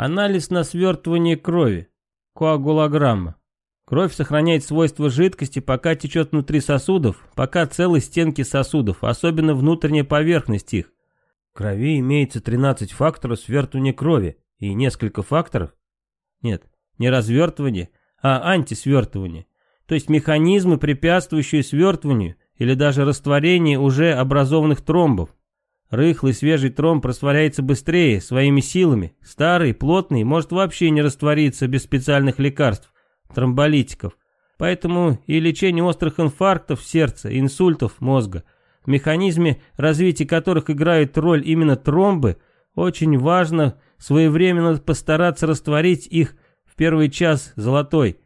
Анализ на свертывание крови. Коагулограмма. Кровь сохраняет свойства жидкости, пока течет внутри сосудов, пока целы стенки сосудов, особенно внутренняя поверхность их. В крови имеется 13 факторов свертывания крови и несколько факторов. Нет, не развертывание, а антисвертывание. То есть механизмы, препятствующие свертыванию или даже растворению уже образованных тромбов. Рыхлый свежий тромб растворяется быстрее, своими силами. Старый, плотный, может вообще не раствориться без специальных лекарств, тромболитиков. Поэтому и лечение острых инфарктов сердца, инсультов мозга, в механизме развития которых играют роль именно тромбы, очень важно своевременно постараться растворить их в первый час золотой.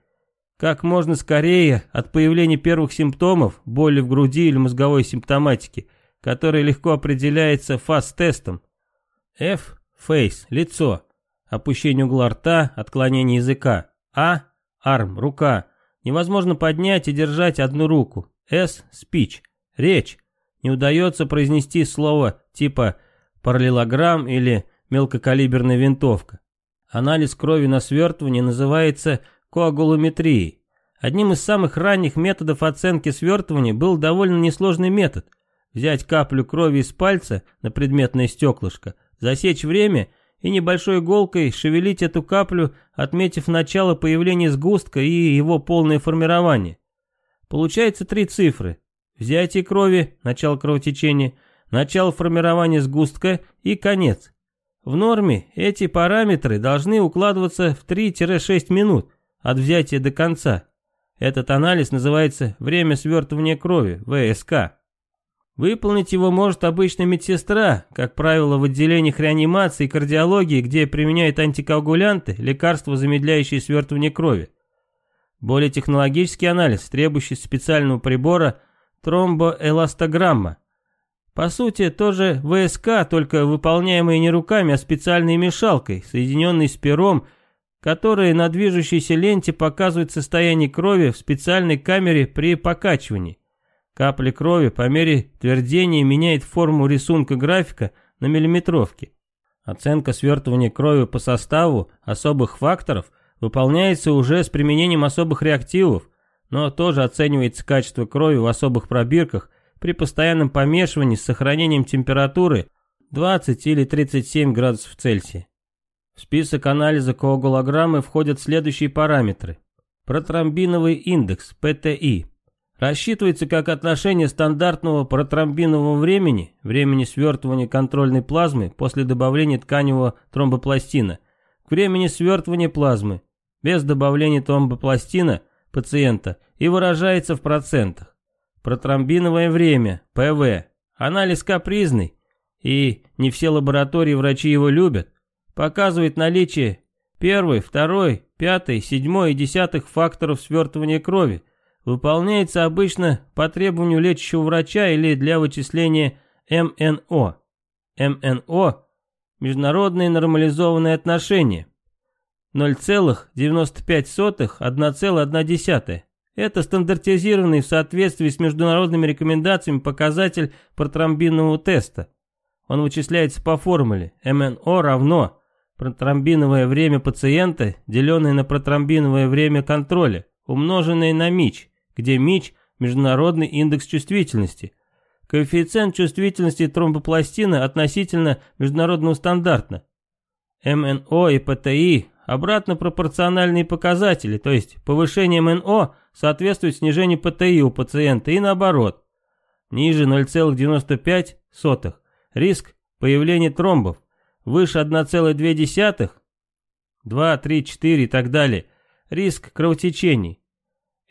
Как можно скорее от появления первых симптомов, боли в груди или мозговой симптоматики, которая легко определяется фаз-тестом. F – face – лицо, опущение угла рта, отклонение языка. А Арм, рука. Невозможно поднять и держать одну руку. С, спич, речь. Не удается произнести слово типа параллелограмм или мелкокалиберная винтовка. Анализ крови на свертывание называется коагулометрией. Одним из самых ранних методов оценки свертывания был довольно несложный метод. Взять каплю крови из пальца на предметное стеклышко, засечь время и небольшой иголкой шевелить эту каплю, отметив начало появления сгустка и его полное формирование. Получается три цифры. Взятие крови, начало кровотечения, начало формирования сгустка и конец. В норме эти параметры должны укладываться в 3-6 минут от взятия до конца. Этот анализ называется время свертывания крови, ВСК. Выполнить его может обычная медсестра, как правило, в отделениях реанимации и кардиологии, где применяют антикоагулянты, лекарства, замедляющие свертывание крови. Более технологический анализ, требующий специального прибора тромбоэластограмма. По сути, тоже ВСК, только выполняемый не руками, а специальной мешалкой, соединенной с пером, которая на движущейся ленте показывает состояние крови в специальной камере при покачивании. Капля крови по мере твердения меняет форму рисунка графика на миллиметровке. Оценка свертывания крови по составу особых факторов выполняется уже с применением особых реактивов, но тоже оценивается качество крови в особых пробирках при постоянном помешивании с сохранением температуры 20 или 37 градусов Цельсия. В список анализа коагулограммы входят следующие параметры. Протромбиновый индекс, ПТИ, Рассчитывается как отношение стандартного протромбинового времени, времени свертывания контрольной плазмы после добавления тканевого тромбопластина, к времени свертывания плазмы, без добавления тромбопластина пациента и выражается в процентах. Протромбиновое время, ПВ, анализ капризный, и не все лаборатории врачи его любят, показывает наличие первой, второй, пятой, седьмой и десятых факторов свертывания крови, выполняется обычно по требованию лечащего врача или для вычисления МНО. МНО – международные нормализованные отношения. 0,95 1,1. Это стандартизированный в соответствии с международными рекомендациями показатель протромбинового теста. Он вычисляется по формуле МНО равно протромбиновое время пациента, деленное на протромбиновое время контроля, умноженное на МИЧ где МИЧ – международный индекс чувствительности. Коэффициент чувствительности тромбопластины относительно международного стандарта. МНО и ПТИ – обратно пропорциональные показатели, то есть повышение МНО соответствует снижению ПТИ у пациента и наоборот. Ниже 0,95 – риск появления тромбов, выше 1,2, 2, 3, 4 и так далее – риск кровотечений.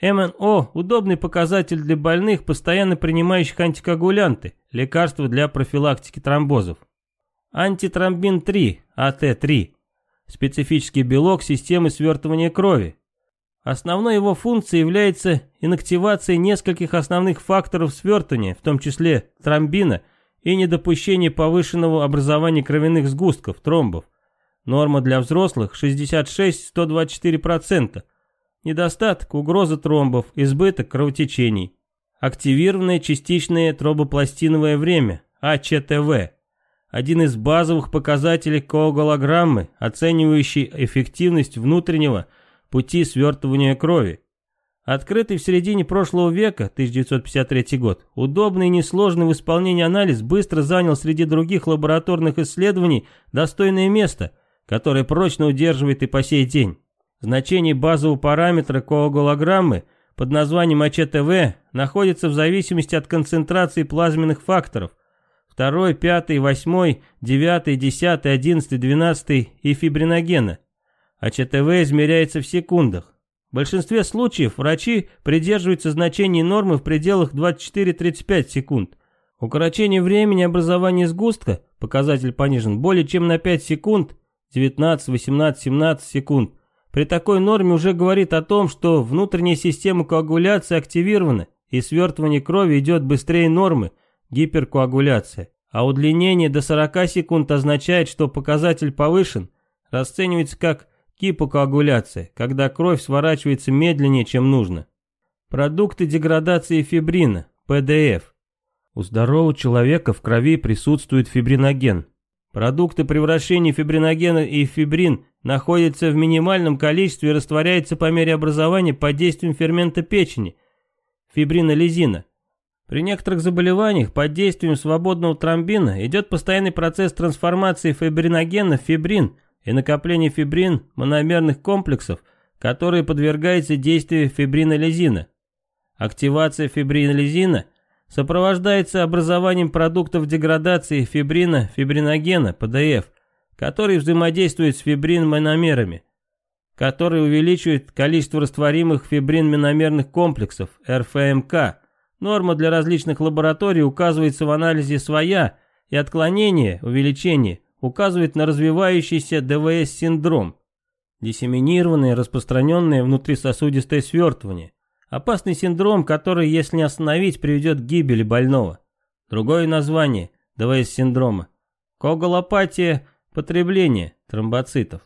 МНО – удобный показатель для больных, постоянно принимающих антикоагулянты, лекарства для профилактики тромбозов. Антитромбин-3, АТ-3 – специфический белок системы свертывания крови. Основной его функцией является инактивация нескольких основных факторов свертывания, в том числе тромбина, и недопущение повышенного образования кровяных сгустков, тромбов. Норма для взрослых 66-124%, Недостаток, угроза тромбов, избыток кровотечений. Активированное частичное тромбопластиновое время, АЧТВ. один из базовых показателей коагулограммы, оценивающий эффективность внутреннего пути свертывания крови. Открытый в середине прошлого века, 1953 год, удобный и несложный в исполнении анализ быстро занял среди других лабораторных исследований достойное место, которое прочно удерживает и по сей день. Значение базового параметра коагулограммы под названием АЧТВ находится в зависимости от концентрации плазменных факторов, второй, пятый, восьмой, девятый, десятый, одиннадцатый, двенадцатый и фибриногена. А ЧТВ измеряется в секундах. В большинстве случаев врачи придерживаются значений нормы в пределах 24-35 секунд. Укорочение времени образования сгустка, показатель понижен, более чем на 5 секунд, 19, 18, 17 секунд. При такой норме уже говорит о том, что внутренняя система коагуляции активирована, и свертывание крови идет быстрее нормы, гиперкоагуляция, а удлинение до 40 секунд означает, что показатель повышен, расценивается как гипокоагуляция, когда кровь сворачивается медленнее, чем нужно. Продукты деградации фибрина, ПДФ. У здорового человека в крови присутствует фибриноген. Продукты превращения фибриногена и фибрин находятся в минимальном количестве и растворяются по мере образования под действием фермента печени, фибринолизина. При некоторых заболеваниях под действием свободного тромбина идет постоянный процесс трансформации фибриногена в фибрин и накопления фибрин мономерных комплексов, которые подвергаются действию фибринолизина. Активация фибринолизина сопровождается образованием продуктов деградации фибрина, фибриногена, ПДФ, которые взаимодействуют с фибрин-мономерами, которые увеличивают количество растворимых фибрин-мономерных комплексов, РФМК, Норма для различных лабораторий указывается в анализе своя, и отклонение, увеличение, указывает на развивающийся ДВС-синдром. Диссеминированное, распространенное внутрисосудистое свертывание. Опасный синдром, который, если не остановить, приведет к гибели больного. Другое название ДВС-синдрома. Коагулопатия потребления тромбоцитов.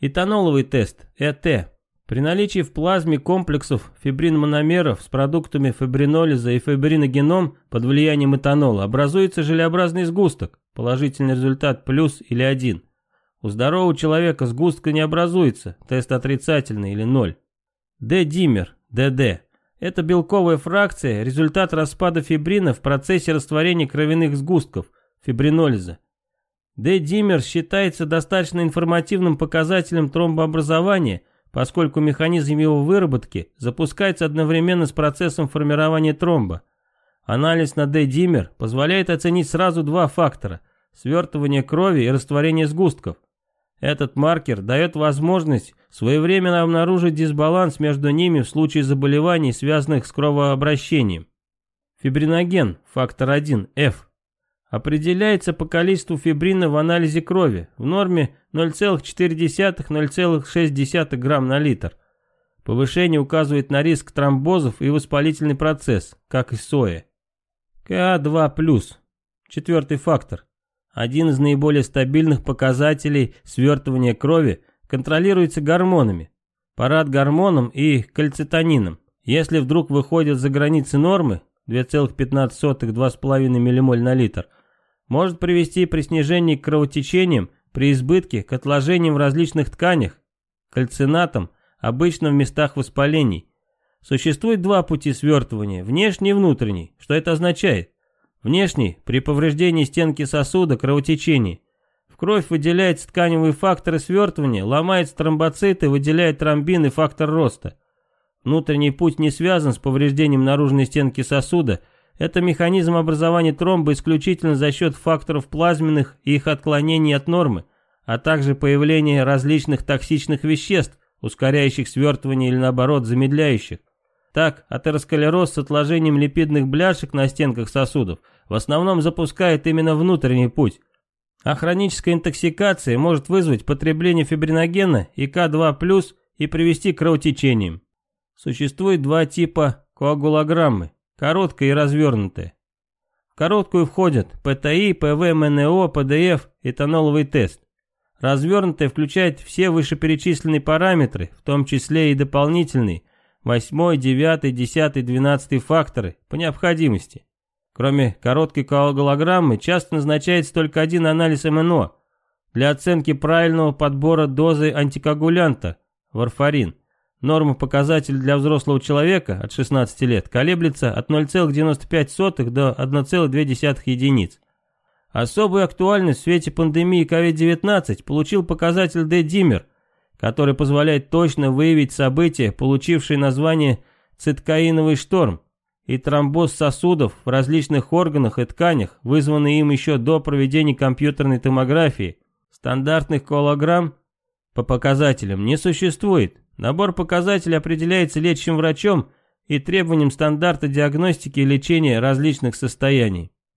Этаноловый тест, ЭТ, при наличии в плазме комплексов фибрин-мономеров с продуктами фибринолиза и фибриногеном под влиянием этанола образуется желеобразный сгусток, положительный результат плюс или один. У здорового человека сгустка не образуется, тест отрицательный или ноль. D-димер, ДД. Это белковая фракция, результат распада фибрина в процессе растворения кровяных сгустков, фибринолиза. D-димер считается достаточно информативным показателем тромбообразования – поскольку механизм его выработки запускается одновременно с процессом формирования тромба. Анализ на D-димер позволяет оценить сразу два фактора – свертывание крови и растворение сгустков. Этот маркер дает возможность своевременно обнаружить дисбаланс между ними в случае заболеваний, связанных с кровообращением. Фибриноген, фактор 1, F, определяется по количеству фибрина в анализе крови, в норме 0,4-0,6 грамм на литр. Повышение указывает на риск тромбозов и воспалительный процесс, как и соя. КА2+, четвертый фактор. Один из наиболее стабильных показателей свертывания крови контролируется гормонами, парад-гормоном и кальцитонином. Если вдруг выходит за границы нормы 2,15-2,5 ммоль на литр – может привести при снижении к кровотечениям, при избытке, к отложениям в различных тканях, кальцинатам, обычно в местах воспалений. Существует два пути свертывания, внешний и внутренний. Что это означает? Внешний – при повреждении стенки сосуда, кровотечении. В кровь выделяются тканевые факторы свертывания, ломаются тромбоциты, выделяет тромбин и фактор роста. Внутренний путь не связан с повреждением наружной стенки сосуда – это механизм образования тромба исключительно за счет факторов плазменных и их отклонений от нормы, а также появления различных токсичных веществ, ускоряющих свертывание или наоборот замедляющих. Так, атеросклероз с отложением липидных бляшек на стенках сосудов в основном запускает именно внутренний путь. А хроническая интоксикация может вызвать потребление фибриногена и К2+, и привести к кровотечениям. Существует два типа коагулограммы короткая и развернутая. В короткую входят ПТИ, ПВ, МНО, ПДФ, этаноловый тест. Развернутая включает все вышеперечисленные параметры, в том числе и дополнительные, 8, 9, 10, 12 факторы, по необходимости. Кроме короткой коагулограммы, часто назначается только один анализ МНО для оценки правильного подбора дозы антикоагулянта, варфарин. Норма показатель для взрослого человека от 16 лет колеблется от 0,95 до 1,2 единиц. Особую актуальность в свете пандемии COVID-19 получил показатель D-димер, который позволяет точно выявить события, получившие название циткаиновый шторм, и тромбоз сосудов в различных органах и тканях, вызванный им еще до проведения компьютерной томографии. Стандартных колограмм по показателям не существует. Набор показателей определяется лечащим врачом и требованием стандарта диагностики и лечения различных состояний.